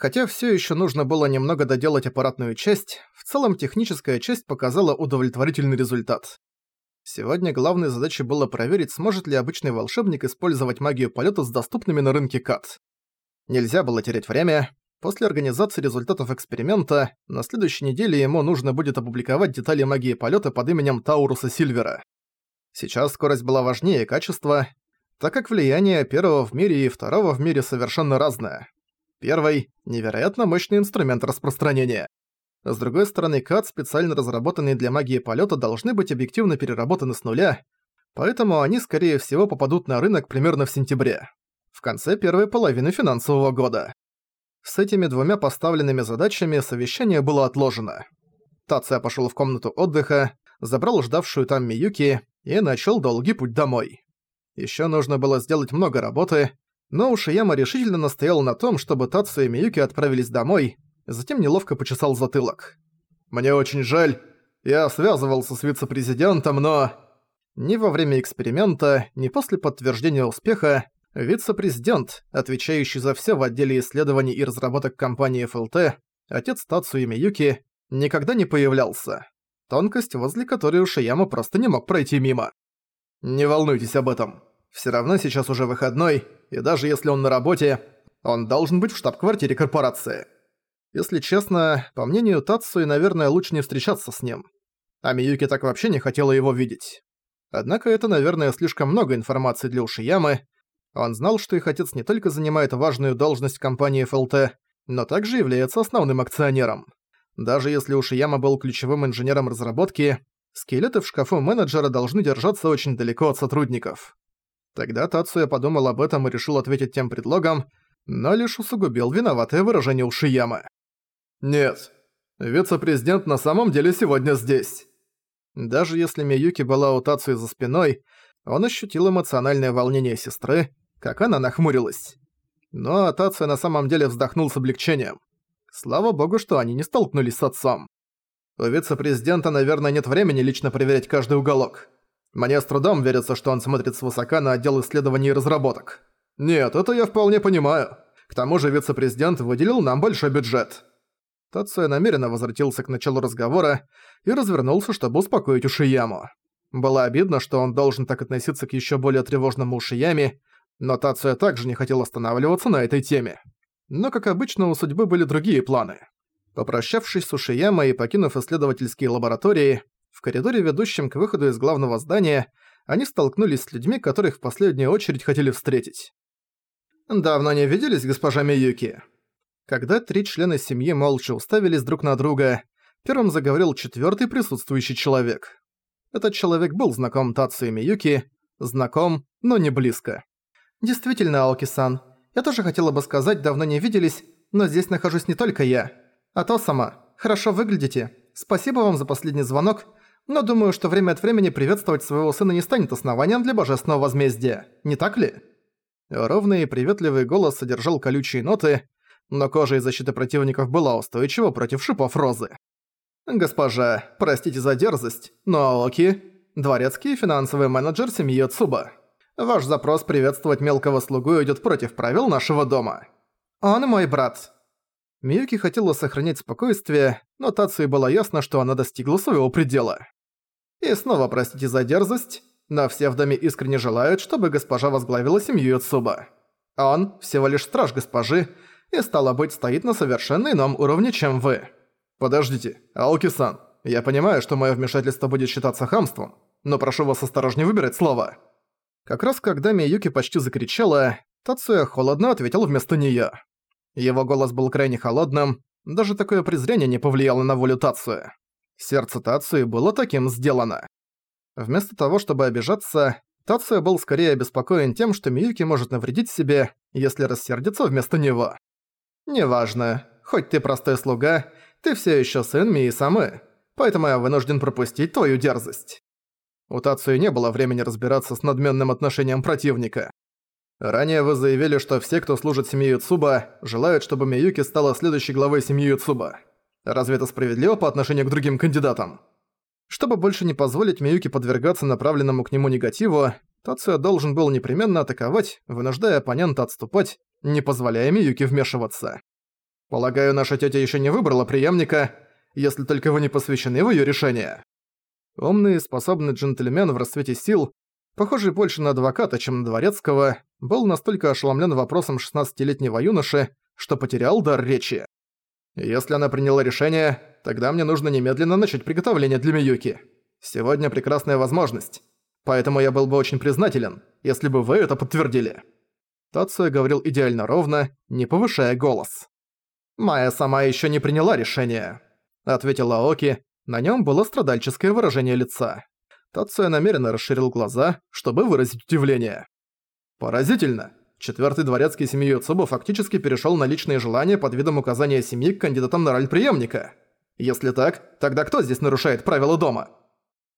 Хотя все еще нужно было немного доделать аппаратную часть, в целом техническая часть показала удовлетворительный результат. Сегодня главной задачей было проверить, сможет ли обычный волшебник использовать магию полета с доступными на рынке кат. Нельзя было терять время. После организации результатов эксперимента, на следующей неделе ему нужно будет опубликовать детали магии полета под именем Тауруса Сильвера. Сейчас скорость была важнее качества, так как влияние первого в мире и второго в мире совершенно разное. Первый – невероятно мощный инструмент распространения. С другой стороны, КАД, специально разработанные для магии полета, должны быть объективно переработаны с нуля, поэтому они, скорее всего, попадут на рынок примерно в сентябре, в конце первой половины финансового года. С этими двумя поставленными задачами совещание было отложено. Тация пошел в комнату отдыха, забрал ждавшую там Миюки и начал долгий путь домой. Еще нужно было сделать много работы, но Ушияма решительно настоял на том, чтобы Тацу и Миюки отправились домой, затем неловко почесал затылок. «Мне очень жаль. Я связывался с вице-президентом, но...» Ни во время эксперимента, ни после подтверждения успеха вице-президент, отвечающий за все в отделе исследований и разработок компании ФЛТ, отец Тацу и Миюки, никогда не появлялся. Тонкость, возле которой Ушияма просто не мог пройти мимо. «Не волнуйтесь об этом. Все равно сейчас уже выходной, и даже если он на работе, он должен быть в штаб-квартире корпорации. Если честно, по мнению Тацуи, наверное, лучше не встречаться с ним. А Миюки так вообще не хотела его видеть. Однако это, наверное, слишком много информации для Ушиямы. Он знал, что их отец не только занимает важную должность компании ФЛТ, но также является основным акционером. Даже если Ушияма был ключевым инженером разработки, скелеты в шкафу менеджера должны держаться очень далеко от сотрудников. Тогда Тацуя подумал об этом и решил ответить тем предлогом, но лишь усугубил виноватое выражение Ушиямы. «Нет, вице-президент на самом деле сегодня здесь». Даже если Миюки была у Тацуи за спиной, он ощутил эмоциональное волнение сестры, как она нахмурилась. Но Тацуя на самом деле вздохнул с облегчением. Слава богу, что они не столкнулись с отцом. У вице-президента, наверное, нет времени лично проверять каждый уголок. Мне с трудом верится, что он смотрит свысока на отдел исследований и разработок. Нет, это я вполне понимаю. К тому же вице-президент выделил нам большой бюджет. Тацуя намеренно возвратился к началу разговора и развернулся, чтобы успокоить Ушияму. Было обидно, что он должен так относиться к еще более тревожному Ушияме, но Тацуя также не хотел останавливаться на этой теме. Но, как обычно, у судьбы были другие планы. Попрощавшись с Ушиямой и покинув исследовательские лаборатории, в коридоре, ведущем к выходу из главного здания, они столкнулись с людьми, которых в последнюю очередь хотели встретить. «Давно не виделись, госпожа Миюки?» Когда три члена семьи молча уставились друг на друга, первым заговорил четвертый присутствующий человек. Этот человек был знаком Тацу и Миюки, знаком, но не близко. «Действительно, Аоки-сан, я тоже хотела бы сказать, давно не виделись, но здесь нахожусь не только я. А то сама, хорошо выглядите. Спасибо вам за последний звонок, но думаю, что время от времени приветствовать своего сына не станет основанием для божественного возмездия, не так ли?» Ровный и приветливый голос содержал колючие ноты, но кожа и защита противников была устойчива против шипов розы. «Госпожа, простите за дерзость, но Аоки – дворецкий финансовый менеджер семьи Цуба. Ваш запрос приветствовать мелкого слугу идет против правил нашего дома. Он мой брат». Миюки хотела сохранять спокойствие, но Тацуи было ясно, что она достигла своего предела. И снова простите за дерзость, но все в доме искренне желают, чтобы госпожа возглавила семью Юцуба. Он всего лишь страж госпожи, и стало быть, стоит на совершенно ином уровне, чем вы. Подождите, Аоки-сан, я понимаю, что мое вмешательство будет считаться хамством, но прошу вас осторожнее выбирать слова. Как раз когда Миюки почти закричала, Тацуя холодно ответил вместо неё. Его голос был крайне холодным, даже такое презрение не повлияло на волю Тацуя. Сердце Тацуи было таким сделано. Вместо того, чтобы обижаться, Тацуя был скорее обеспокоен тем, что Миюки может навредить себе, если рассердиться вместо него. «Неважно. Хоть ты простой слуга, ты все еще сын Мии Самы, поэтому я вынужден пропустить твою дерзость». У Тацуи не было времени разбираться с надменным отношением противника. Ранее вы заявили, что все, кто служит семье Юцуба, желают, чтобы Миюки стала следующей главой семьи Юцуба. Разве это справедливо по отношению к другим кандидатам? Чтобы больше не позволить Миюки подвергаться направленному к нему негативу, Тацуя должен был непременно атаковать, вынуждая оппонента отступать, не позволяя Миюки вмешиваться. Полагаю, наша тетя еще не выбрала преемника, если только вы не посвящены в ее решение. Умный и способный джентльмен в расцвете сил, похожий больше на адвоката, чем на дворецкого, был настолько ошеломлен вопросом 16-летнего юноши, что потерял дар речи. Если она приняла решение, тогда мне нужно немедленно начать приготовление для Миюки. Сегодня прекрасная возможность. Поэтому я был бы очень признателен, если бы вы это подтвердили». Тацуя говорил идеально ровно, не повышая голос. «Майя сама еще не приняла решение», — ответила Оки. На нем было страдальческое выражение лица. Тацуя намеренно расширил глаза, чтобы выразить удивление. «Поразительно. Четвертый дворецкий семьи Юцуба фактически перешел на личные желания под видом указания семьи к кандидатам на роль преемника. Если так, тогда кто здесь нарушает правила дома?»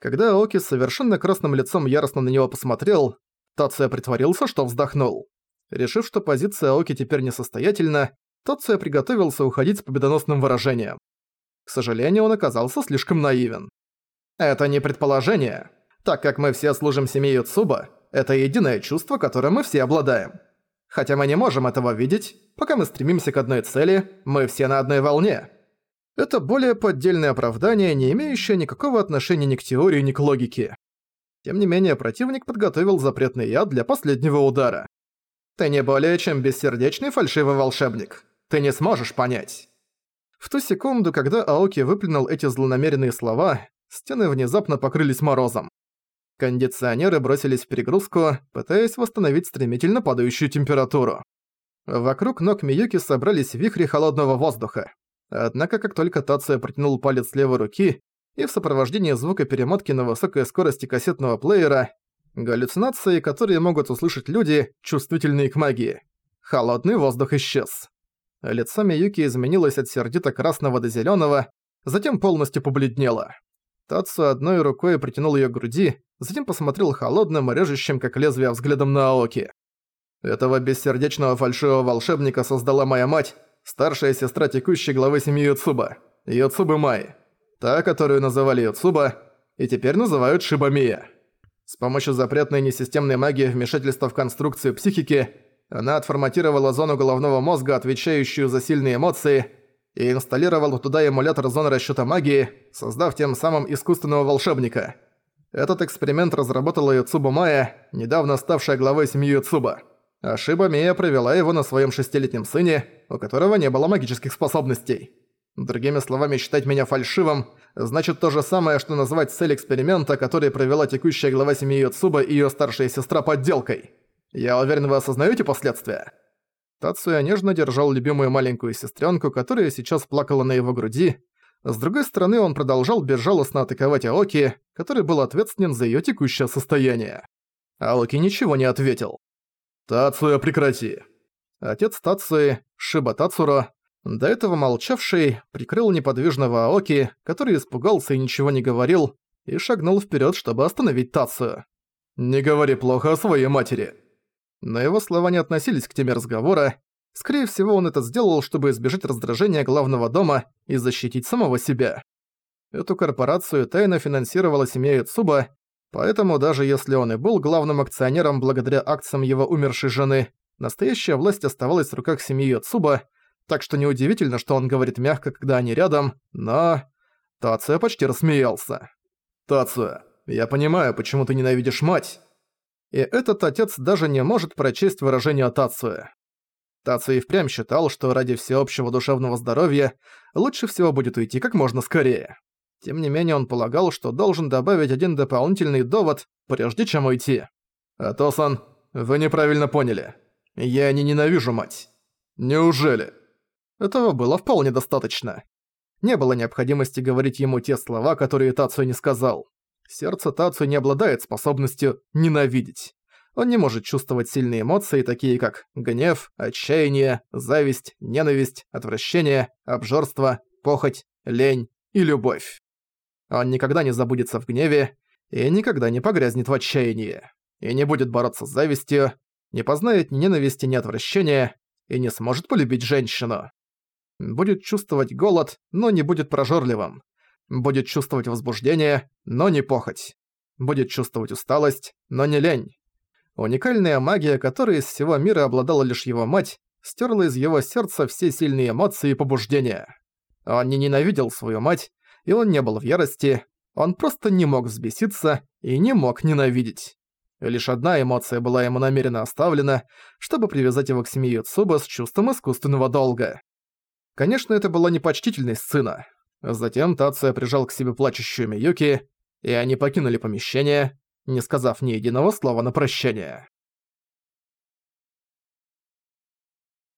Когда Оки совершенно красным лицом яростно на него посмотрел, Тация притворился, что вздохнул. Решив, что позиция Оки теперь несостоятельна, Тация приготовился уходить с победоносным выражением. К сожалению, он оказался слишком наивен. Это не предположение. Так как мы все служим семье Юцуба, это единое чувство, которым мы все обладаем. Хотя мы не можем этого видеть, пока мы стремимся к одной цели, мы все на одной волне. Это более поддельное оправдание, не имеющее никакого отношения ни к теории, ни к логике. Тем не менее, противник подготовил запретный яд для последнего удара. Ты не более чем бессердечный фальшивый волшебник. Ты не сможешь понять. В ту секунду, когда Аоки выплюнул эти злонамеренные слова, стены внезапно покрылись морозом. Кондиционеры бросились в перегрузку, пытаясь восстановить стремительно падающую температуру. Вокруг ног Миюки собрались вихри холодного воздуха. Однако как только Тация протянул палец левой руки, и в сопровождении звука перемотки на высокой скорости кассетного плеера, галлюцинации, которые могут услышать люди, чувствительные к магии. Холодный воздух исчез. Лицо Миюки изменилось от сердито-красного до зелёного, затем полностью побледнело. Тацу одной рукой притянул её к груди, затем посмотрел холодным режущим, как лезвие, взглядом на Аоки. «Этого бессердечного фальшивого волшебника создала моя мать, старшая сестра текущей главы семьи Юцуба, Юцубы Май, та, которую называли Юцуба, и теперь называют Шибамия. С помощью запретной несистемной магии вмешательства в конструкцию психики она отформатировала зону головного мозга, отвечающую за сильные эмоции, и инсталлировала туда эмулятор зоны расчёта магии, создав тем самым искусственного волшебника. Этот эксперимент разработала Юцуба Майя, недавно ставшая главой семьи Юцуба. Ашиба Мия провела его на своем шестилетнем сыне, у которого не было магических способностей. Другими словами, считать меня фальшивым значит то же самое, что назвать цель эксперимента, который провела текущая глава семьи Йоцуба и её старшая сестра подделкой. Я уверен, вы осознаете последствия? Тацуя нежно держал любимую маленькую сестренку, которая сейчас плакала на его груди. С другой стороны, он продолжал безжалостно атаковать Аоки, который был ответственен за её текущее состояние. Аоки ничего не ответил. «Тацуя, прекрати!» Отец Тацуи, Шиба Тацуро, до этого молчавший, прикрыл неподвижного Аоки, который испугался и ничего не говорил, и шагнул вперед, чтобы остановить Тацию. «Не говори плохо о своей матери!» Но его слова не относились к теме разговора. Скорее всего, он это сделал, чтобы избежать раздражения главного дома и защитить самого себя. Эту корпорацию тайно финансировала семья Юцуба, Поэтому даже если он и был главным акционером благодаря акциям его умершей жены, настоящая власть оставалась в руках семьи Йоцуба, так что неудивительно, что он говорит мягко, когда они рядом, но... Тация почти рассмеялся. «Тация, я понимаю, почему ты ненавидишь мать». И этот отец даже не может прочесть выражение Тация. Тация и впрямь считал, что ради всеобщего душевного здоровья лучше всего будет уйти как можно скорее. Тем не менее, он полагал, что должен добавить один дополнительный довод, прежде чем уйти. «Атосан, вы неправильно поняли. Я не ненавижу мать». «Неужели?» Этого было вполне достаточно. Не было необходимости говорить ему те слова, которые Тацу не сказал. Сердце Тацу не обладает способностью ненавидеть. Он не может чувствовать сильные эмоции, такие как гнев, отчаяние, зависть, ненависть, отвращение, обжорство, похоть, лень и любовь. Он никогда не забудется в гневе и никогда не погрязнет в отчаянии. И не будет бороться с завистью, не познает ни ненависти, ни отвращения и не сможет полюбить женщину. Будет чувствовать голод, но не будет прожорливым. Будет чувствовать возбуждение, но не похоть. Будет чувствовать усталость, но не лень. Уникальная магия, которой из всего мира обладала лишь его мать, стерла из его сердца все сильные эмоции и побуждения. Он не ненавидел свою мать, и он не был в ярости, он просто не мог взбеситься и не мог ненавидеть. Лишь одна эмоция была ему намеренно оставлена, чтобы привязать его к семье Цуба с чувством искусственного долга. Конечно, это была непочтительная сцена. Затем Тация прижал к себе плачущую Миюки, и они покинули помещение, не сказав ни единого слова на прощание.